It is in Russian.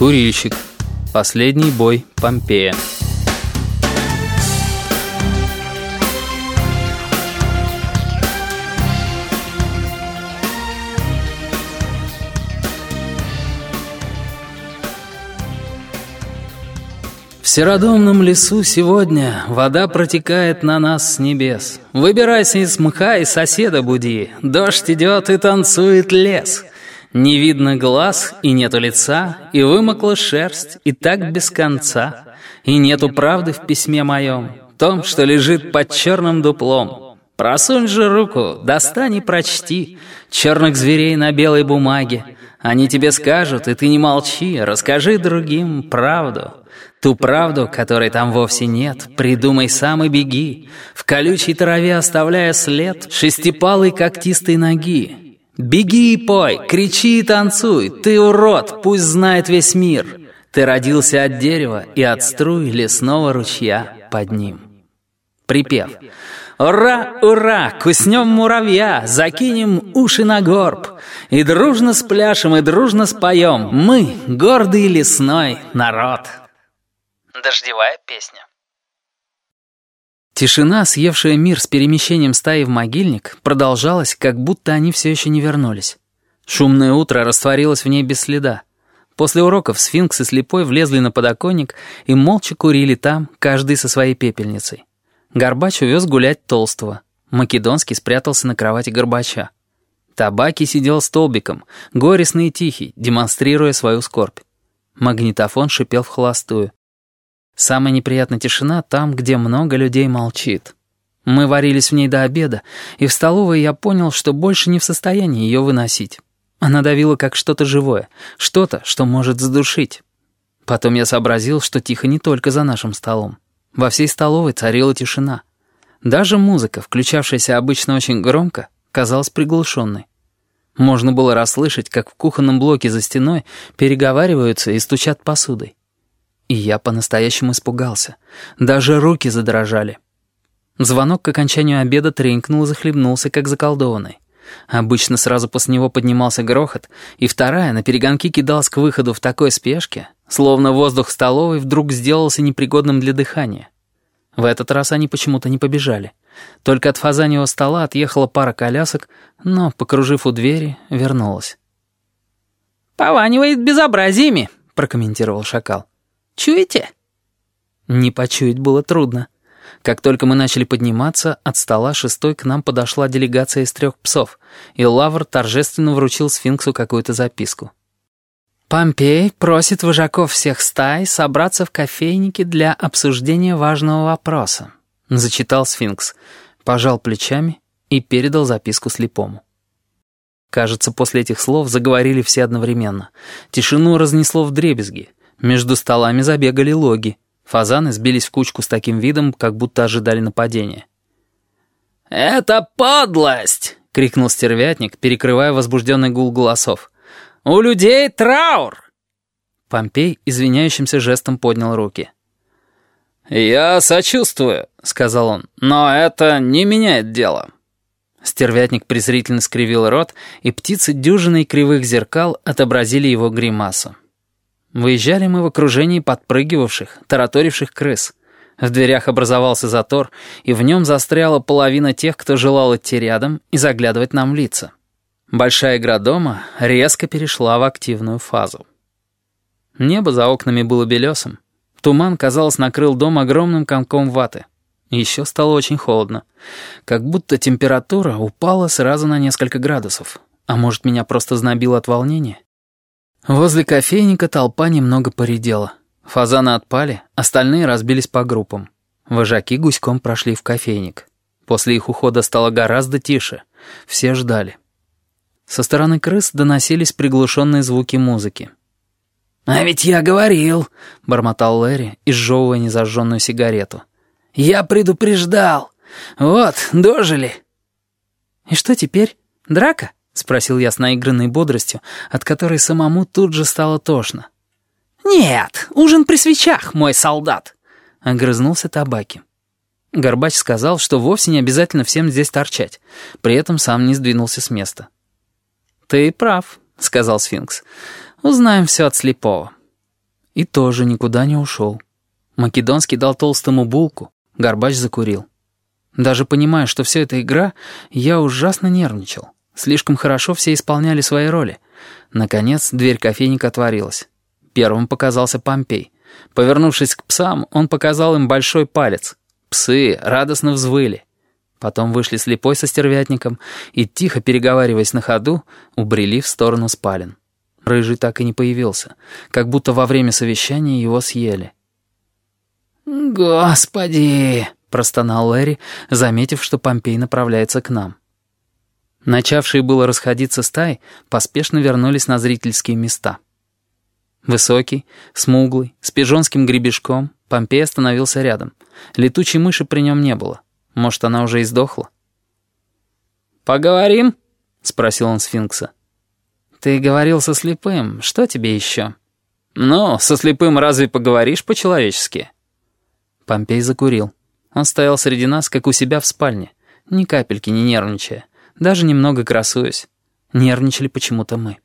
Курильщик. Последний бой Помпея. В серодомном лесу сегодня вода протекает на нас с небес. Выбирайся из мха и соседа буди, дождь идет и танцует лес. Не видно глаз и нету лица, и вымокла шерсть, и так без конца. И нету правды в письме моем, том, что лежит под черным дуплом. Просунь же руку, достань и прочти черных зверей на белой бумаге. Они тебе скажут, и ты не молчи, расскажи другим правду. Ту правду, которой там вовсе нет, придумай сам и беги, В колючей траве оставляя след шестипалой когтистой ноги. Беги и пой, кричи и танцуй, ты урод, пусть знает весь мир. Ты родился от дерева и от струй лесного ручья под ним. Припев. «Ура, ура! Куснем муравья, закинем уши на горб, и дружно спляшем, и дружно споем. Мы — гордый лесной народ». Дождевая песня. Тишина, съевшая мир с перемещением стаи в могильник, продолжалась, как будто они все еще не вернулись. Шумное утро растворилось в ней без следа. После уроков сфинкс и слепой влезли на подоконник и молча курили там, каждый со своей пепельницей. Горбач увез гулять Толстого. Македонский спрятался на кровати Горбача. Табаки сидел столбиком, горестный и тихий, демонстрируя свою скорбь. Магнитофон шипел в холостую. Самая неприятная тишина там, где много людей молчит. Мы варились в ней до обеда, и в столовой я понял, что больше не в состоянии ее выносить. Она давила как что-то живое, что-то, что может задушить. Потом я сообразил, что тихо не только за нашим столом. Во всей столовой царила тишина. Даже музыка, включавшаяся обычно очень громко, казалась приглушенной. Можно было расслышать, как в кухонном блоке за стеной переговариваются и стучат посудой. И я по-настоящему испугался. Даже руки задрожали. Звонок к окончанию обеда тренькнул и захлебнулся, как заколдованный. Обычно сразу после него поднимался грохот, и вторая на перегонки кидалась к выходу в такой спешке, словно воздух столовой вдруг сделался непригодным для дыхания. В этот раз они почему-то не побежали. Только от фазаньего стола отъехала пара колясок, но, покружив у двери, вернулась. «Пованивает безобразиями», — прокомментировал шакал. Чуете?» Не почуять было трудно. Как только мы начали подниматься, от стола шестой к нам подошла делегация из трех псов, и Лавр торжественно вручил сфинксу какую-то записку. «Помпей просит вожаков всех стай собраться в кофейнике для обсуждения важного вопроса», — зачитал сфинкс, пожал плечами и передал записку слепому. Кажется, после этих слов заговорили все одновременно. Тишину разнесло в дребезги — между столами забегали логи. Фазаны сбились в кучку с таким видом, как будто ожидали нападения. «Это подлость!» — крикнул стервятник, перекрывая возбужденный гул голосов. «У людей траур!» Помпей извиняющимся жестом поднял руки. «Я сочувствую», — сказал он, — «но это не меняет дело». Стервятник презрительно скривил рот, и птицы дюжиной кривых зеркал отобразили его гримасу. Выезжали мы в окружении подпрыгивавших, тараторивших крыс. В дверях образовался затор, и в нем застряла половина тех, кто желал идти рядом и заглядывать нам в лица. Большая игра дома резко перешла в активную фазу. Небо за окнами было белесым. Туман, казалось, накрыл дом огромным комком ваты. Еще стало очень холодно. Как будто температура упала сразу на несколько градусов. А может, меня просто знобило от волнения? Возле кофейника толпа немного поредела. Фазаны отпали, остальные разбились по группам. Вожаки гуськом прошли в кофейник. После их ухода стало гораздо тише. Все ждали. Со стороны крыс доносились приглушенные звуки музыки. «А ведь я говорил», — бормотал Лэри, изжевывая незажженную сигарету. «Я предупреждал. Вот, дожили». «И что теперь? Драка?» — спросил я с наигранной бодростью, от которой самому тут же стало тошно. «Нет, ужин при свечах, мой солдат!» — огрызнулся табаки. Горбач сказал, что вовсе не обязательно всем здесь торчать, при этом сам не сдвинулся с места. «Ты прав», — сказал сфинкс. «Узнаем все от слепого». И тоже никуда не ушел. Македонский дал толстому булку, Горбач закурил. Даже понимая, что все это игра, я ужасно нервничал. Слишком хорошо все исполняли свои роли. Наконец, дверь кофейника отворилась. Первым показался Помпей. Повернувшись к псам, он показал им большой палец. Псы радостно взвыли. Потом вышли слепой со стервятником и, тихо переговариваясь на ходу, убрели в сторону спален. Рыжий так и не появился, как будто во время совещания его съели. «Господи!» — простонал Лэри, заметив, что Помпей направляется к нам. Начавшие было расходиться стаи поспешно вернулись на зрительские места. Высокий, смуглый, с пижонским гребешком, Помпей остановился рядом. Летучей мыши при нем не было. Может, она уже и сдохла? «Поговорим?» — спросил он сфинкса. «Ты говорил со слепым. Что тебе еще?» «Ну, со слепым разве поговоришь по-человечески?» Помпей закурил. Он стоял среди нас, как у себя в спальне, ни капельки не нервничая, даже немного красуясь. Нервничали почему-то мы.